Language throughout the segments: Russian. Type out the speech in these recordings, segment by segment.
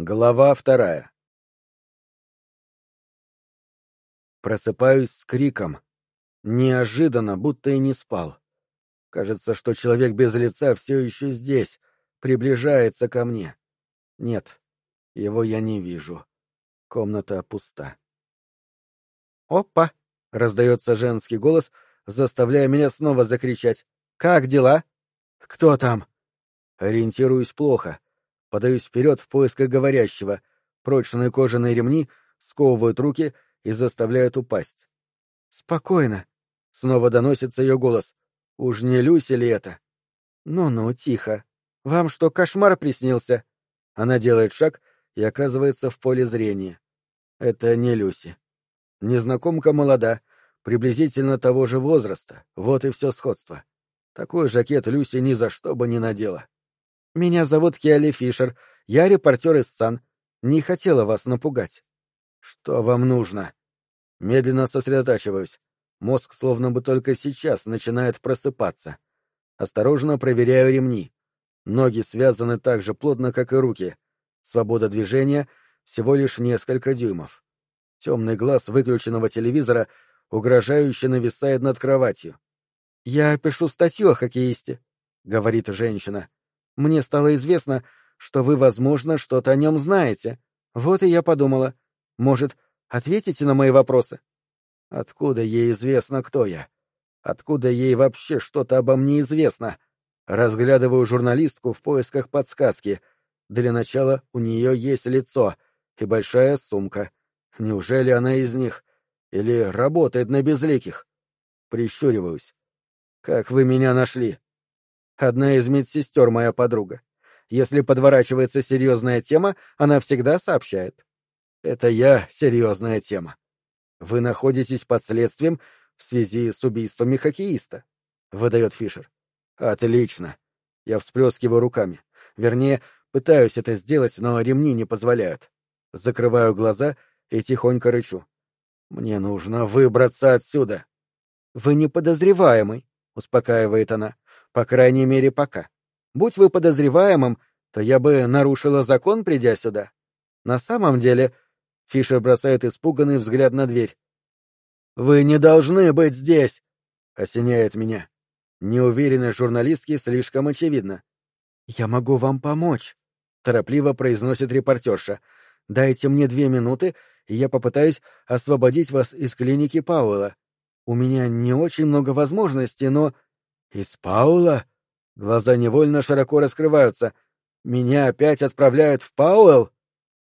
Глава вторая Просыпаюсь с криком. Неожиданно, будто и не спал. Кажется, что человек без лица все еще здесь, приближается ко мне. Нет, его я не вижу. Комната пуста. «Опа!» — раздается женский голос, заставляя меня снова закричать. «Как дела?» «Кто там?» Ориентируюсь плохо. Подаюсь вперед в поисках говорящего. Прочные кожаные ремни сковывают руки и заставляют упасть. «Спокойно», — снова доносится ее голос. «Уж не Люси ли это?» «Ну-ну, тихо. Вам что, кошмар приснился?» Она делает шаг и оказывается в поле зрения. Это не Люси. Незнакомка молода, приблизительно того же возраста, вот и все сходство. Такой жакет Люси ни за что бы не надела. «Меня зовут Келли Фишер, я репортер из Сан. Не хотела вас напугать». «Что вам нужно?» Медленно сосредотачиваюсь. Мозг словно бы только сейчас начинает просыпаться. Осторожно проверяю ремни. Ноги связаны так же плотно, как и руки. Свобода движения — всего лишь несколько дюймов. Темный глаз выключенного телевизора угрожающе нависает над кроватью. «Я пишу статью о хоккеисте», — говорит женщина. Мне стало известно, что вы, возможно, что-то о нем знаете. Вот и я подумала, может, ответите на мои вопросы? Откуда ей известно, кто я? Откуда ей вообще что-то обо мне известно? Разглядываю журналистку в поисках подсказки. Для начала у нее есть лицо и большая сумка. Неужели она из них? Или работает на безликих? Прищуриваюсь. Как вы меня нашли? Одна из медсестер моя подруга. Если подворачивается серьезная тема, она всегда сообщает. Это я серьезная тема. Вы находитесь под следствием в связи с убийствами хоккеиста, выдает Фишер. Отлично. Я всплескиваю руками. Вернее, пытаюсь это сделать, но ремни не позволяют. Закрываю глаза и тихонько рычу. Мне нужно выбраться отсюда. Вы не подозреваемый, успокаивает она. По крайней мере, пока. Будь вы подозреваемым, то я бы нарушила закон, придя сюда. На самом деле, Фишер бросает испуганный взгляд на дверь. Вы не должны быть здесь, осеняет меня. Неуверенность журналистки слишком очевидна. Я могу вам помочь, торопливо произносит репортерша. Дайте мне две минуты, и я попытаюсь освободить вас из клиники Пауэлла. У меня не очень много возможностей, но из Паула? Глаза невольно широко раскрываются. Меня опять отправляют в Пауэлл?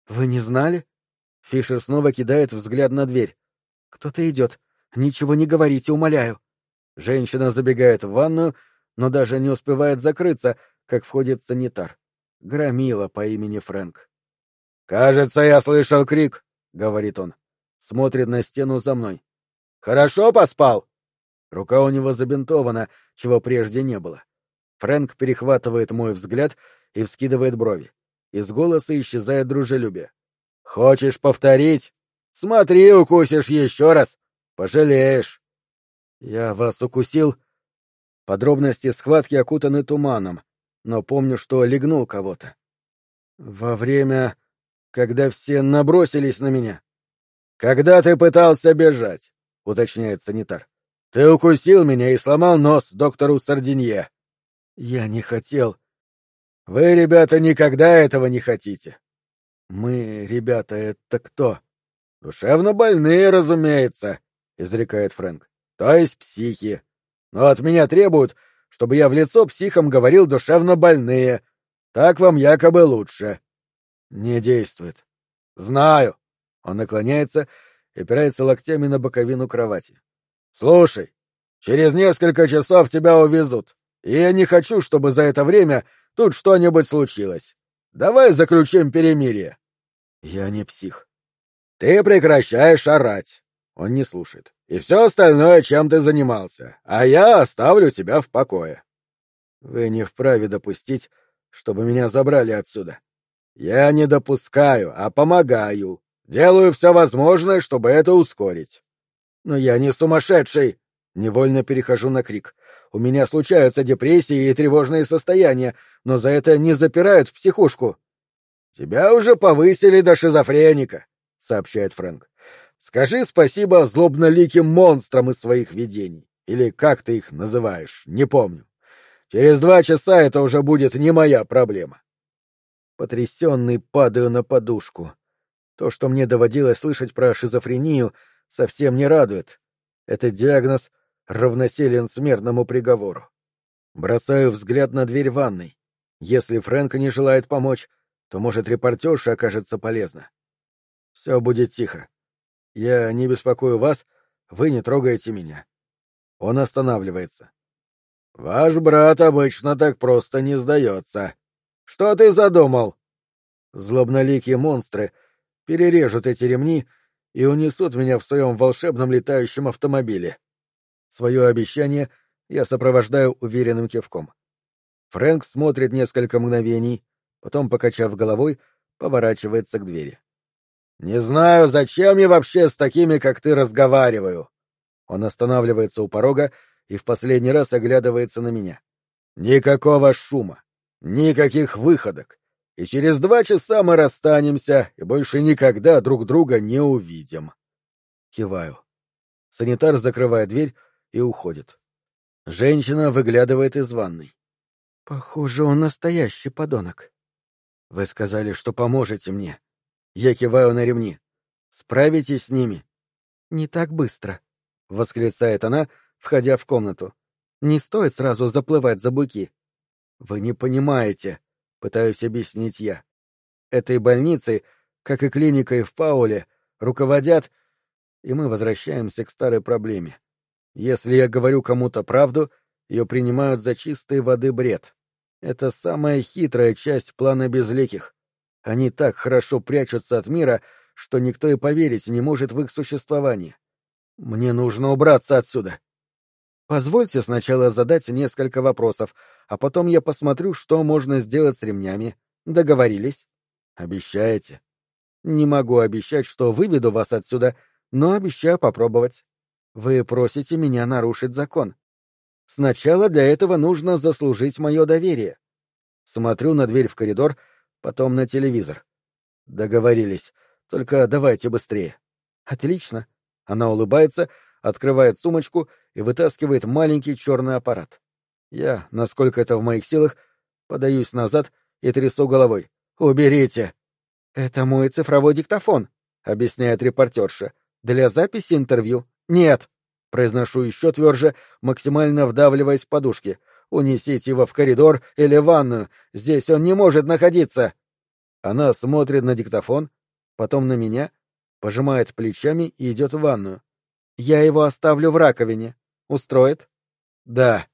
Вы не знали? Фишер снова кидает взгляд на дверь. Кто-то идет. Ничего не говорите, умоляю. Женщина забегает в ванную, но даже не успевает закрыться, как входит санитар. Громила по имени Фрэнк. «Кажется, я слышал крик», — говорит он. Смотрит на стену за мной. «Хорошо поспал?» Рука у него забинтована, чего прежде не было. Фрэнк перехватывает мой взгляд и вскидывает брови. Из голоса исчезает дружелюбие. «Хочешь повторить? Смотри, укусишь еще раз. Пожалеешь». «Я вас укусил?» Подробности схватки окутаны туманом, но помню, что легнул кого-то. «Во время, когда все набросились на меня». «Когда ты пытался бежать?» — уточняет санитар. Ты укусил меня и сломал нос доктору Сардинье. Я не хотел. Вы, ребята, никогда этого не хотите. Мы, ребята, это кто? Душевно больные, разумеется, изрекает Фрэнк. То есть психи. Но от меня требуют, чтобы я в лицо психам говорил душевно больные. Так вам якобы лучше. Не действует. Знаю. Он наклоняется и опирается локтями на боковину кровати. Слушай, через несколько часов тебя увезут, и я не хочу, чтобы за это время тут что-нибудь случилось. Давай заключим перемирие. Я не псих. Ты прекращаешь орать. Он не слушает. И все остальное, чем ты занимался, а я оставлю тебя в покое. Вы не вправе допустить, чтобы меня забрали отсюда. Я не допускаю, а помогаю. Делаю все возможное, чтобы это ускорить. Но я не сумасшедший! Невольно перехожу на крик. У меня случаются депрессии и тревожные состояния, но за это не запирают в психушку. Тебя уже повысили до шизофреника, сообщает Фрэнк. Скажи спасибо злобноликим монстрам из своих видений. Или как ты их называешь, не помню. Через два часа это уже будет не моя проблема. Потрясенный падаю на подушку. То, что мне доводилось слышать про шизофрению, совсем не радует. Этот диагноз равносилен смертному приговору. Бросаю взгляд на дверь ванной. Если Фрэнк не желает помочь, то, может, репортерша окажется полезна. Все будет тихо. Я не беспокою вас, вы не трогаете меня. Он останавливается. Ваш брат обычно так просто не сдается. Что ты задумал? Злобноликие монстры перережут эти ремни и унесут меня в своем волшебном летающем автомобиле. Свое обещание я сопровождаю уверенным кивком. Фрэнк смотрит несколько мгновений, потом, покачав головой, поворачивается к двери. «Не знаю, зачем я вообще с такими, как ты, разговариваю». Он останавливается у порога и в последний раз оглядывается на меня. «Никакого шума, никаких выходок, и через два часа мы расстанемся и больше никогда друг друга не увидим». Киваю. Санитар закрывает дверь и уходит. Женщина выглядывает из ванной. «Похоже, он настоящий подонок. Вы сказали, что поможете мне. Я киваю на ремни. Справитесь с ними? Не так быстро, восклицает она, входя в комнату. Не стоит сразу заплывать за буки. Вы не понимаете, пытаюсь объяснить я. Этой больницей, как и клиникой в Пауле, руководят, и мы возвращаемся к старой проблеме. Если я говорю кому-то правду, ее принимают за чистой воды бред. Это самая хитрая часть плана безликих. Они так хорошо прячутся от мира, что никто и поверить не может в их существование. Мне нужно убраться отсюда. Позвольте сначала задать несколько вопросов, а потом я посмотрю, что можно сделать с ремнями. Договорились? Обещаете? Не могу обещать, что выведу вас отсюда, но обещаю попробовать. Вы просите меня нарушить закон. Сначала для этого нужно заслужить мое доверие. Смотрю на дверь в коридор — потом на телевизор. Договорились. Только давайте быстрее. Отлично. Она улыбается, открывает сумочку и вытаскивает маленький черный аппарат. Я, насколько это в моих силах, подаюсь назад и трясу головой. «Уберите!» «Это мой цифровой диктофон», — объясняет репортерша. «Для записи интервью». «Нет!» — произношу еще тверже, максимально вдавливаясь в подушки. Унесите его в коридор или в ванную. Здесь он не может находиться. Она смотрит на диктофон, потом на меня, пожимает плечами и идет в ванную. Я его оставлю в раковине. Устроит? Да.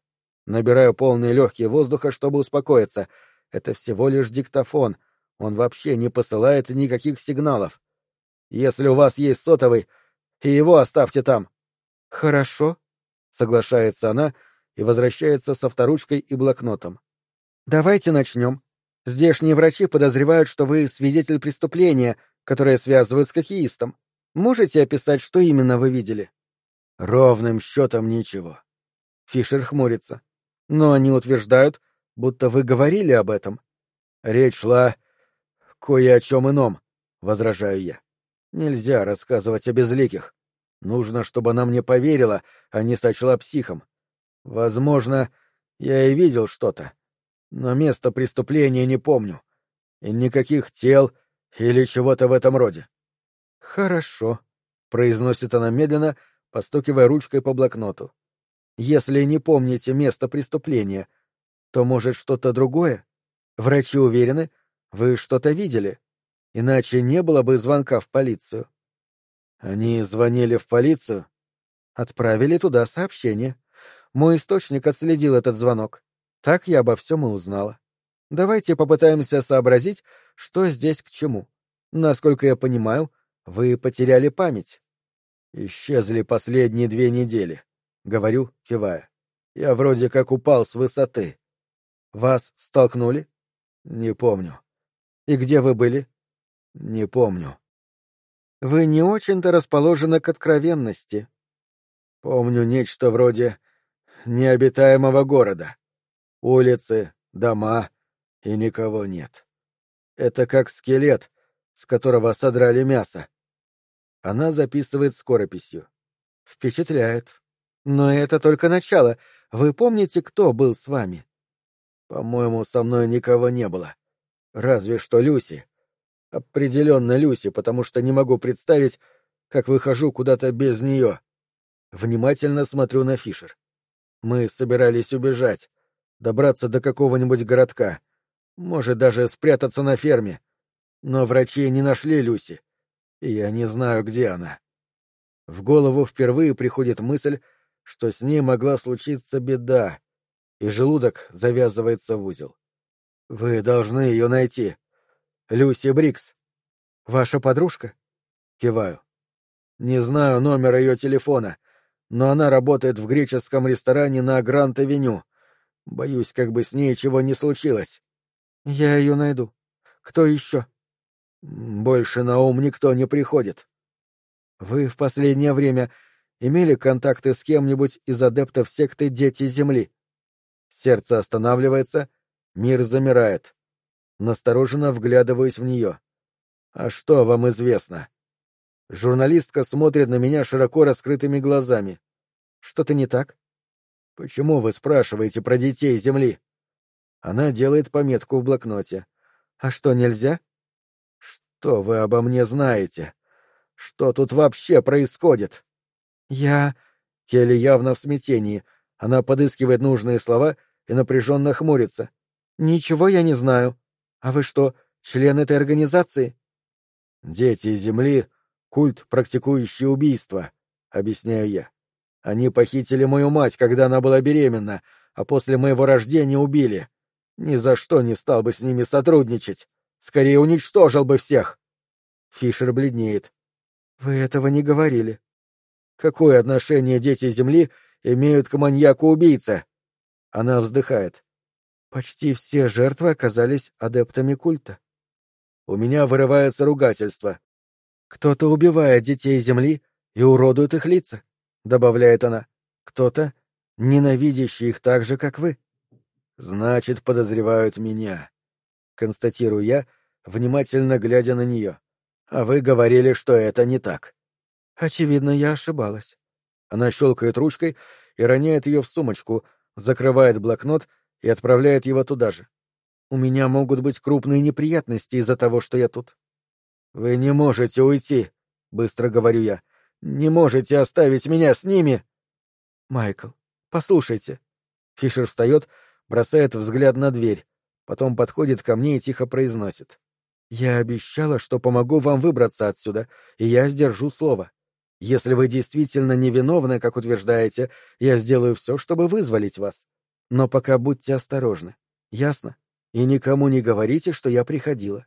Набираю полные легкие воздуха, чтобы успокоиться. Это всего лишь диктофон. Он вообще не посылает никаких сигналов. Если у вас есть сотовый, и его оставьте там. Хорошо, соглашается она, — и возвращается с авторучкой и блокнотом. «Давайте начнем. Здешние врачи подозревают, что вы свидетель преступления, которое связывают с хоккеистом. Можете описать, что именно вы видели?» «Ровным счетом ничего». Фишер хмурится. «Но они утверждают, будто вы говорили об этом». «Речь шла кое о чем ином», — возражаю я. «Нельзя рассказывать о безликих. Нужно, чтобы она мне поверила, а не сочла психом. Возможно, я и видел что-то, но место преступления не помню. И никаких тел или чего-то в этом роде. Хорошо, произносит она медленно, постукивая ручкой по блокноту. Если не помните место преступления, то, может, что-то другое? Врачи уверены, вы что-то видели. Иначе не было бы звонка в полицию. Они звонили в полицию? Отправили туда сообщение. Мой источник отследил этот звонок. Так я обо всем и узнала. Давайте попытаемся сообразить, что здесь к чему. Насколько я понимаю, вы потеряли память. Исчезли последние две недели, — говорю, кивая. Я вроде как упал с высоты. Вас столкнули? Не помню. И где вы были? Не помню. Вы не очень-то расположены к откровенности. Помню нечто вроде необитаемого города. Улицы, дома, и никого нет. Это как скелет, с которого содрали мясо. Она записывает скорописью. Впечатляет. Но это только начало. Вы помните, кто был с вами? По-моему, со мной никого не было. Разве что Люси. Определенно Люси, потому что не могу представить, как выхожу куда-то без нее. Внимательно смотрю на Фишер. Мы собирались убежать, добраться до какого-нибудь городка, может, даже спрятаться на ферме. Но врачи не нашли Люси, я не знаю, где она. В голову впервые приходит мысль, что с ней могла случиться беда, и желудок завязывается в узел. Вы должны ее найти. Люси Брикс. Ваша подружка? Киваю. Не знаю номера ее телефона, но она работает в греческом ресторане на Грант-авеню. Боюсь, как бы с ней чего не случилось. Я ее найду. Кто еще? Больше на ум никто не приходит. Вы в последнее время имели контакты с кем-нибудь из адептов секты Дети Земли? Сердце останавливается, мир замирает. Настороженно вглядываюсь в нее. А что вам известно? Журналистка смотрит на меня широко раскрытыми глазами. Что-то не так? Почему вы спрашиваете про детей Земли? Она делает пометку в блокноте. А что, нельзя? Что вы обо мне знаете? Что тут вообще происходит? Я... Келли явно в смятении. Она подыскивает нужные слова и напряженно хмурится. Ничего я не знаю. А вы что, член этой организации? Дети Земли Культ, практикующий убийство, — объясняю я. Они похитили мою мать, когда она была беременна, а после моего рождения убили. Ни за что не стал бы с ними сотрудничать. Скорее уничтожил бы всех. Фишер бледнеет. Вы этого не говорили. Какое отношение дети Земли имеют к маньяку-убийце? Она вздыхает. Почти все жертвы оказались адептами культа. У меня вырывается ругательство. Кто-то убивает детей Земли и уродует их лица, — добавляет она. Кто-то, ненавидящий их так же, как вы. Значит, подозревают меня. Констатирую я, внимательно глядя на нее. А вы говорили, что это не так. Очевидно, я ошибалась. Она щелкает ручкой и роняет ее в сумочку, закрывает блокнот и отправляет его туда же. У меня могут быть крупные неприятности из-за того, что я тут. «Вы не можете уйти», — быстро говорю я. «Не можете оставить меня с ними!» «Майкл, послушайте». Фишер встает, бросает взгляд на дверь, потом подходит ко мне и тихо произносит. «Я обещала, что помогу вам выбраться отсюда, и я сдержу слово. Если вы действительно невиновны, как утверждаете, я сделаю все, чтобы вызволить вас. Но пока будьте осторожны. Ясно? И никому не говорите, что я приходила.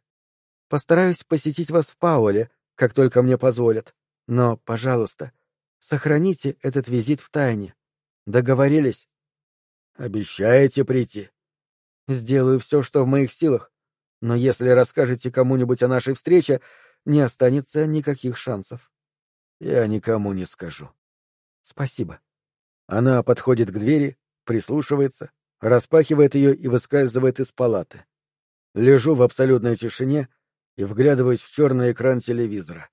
Постараюсь посетить вас в Пауле, как только мне позволят. Но, пожалуйста, сохраните этот визит в тайне. Договорились? Обещаете прийти? Сделаю все, что в моих силах. Но если расскажете кому-нибудь о нашей встрече, не останется никаких шансов. Я никому не скажу. Спасибо. Она подходит к двери, прислушивается, распахивает ее и выскальзывает из палаты. Лежу в абсолютной тишине, и вглядываюсь в черный экран телевизора.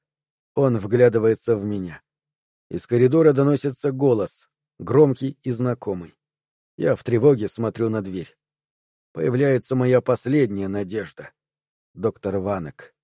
Он вглядывается в меня. Из коридора доносится голос, громкий и знакомый. Я в тревоге смотрю на дверь. Появляется моя последняя надежда. Доктор Ванек.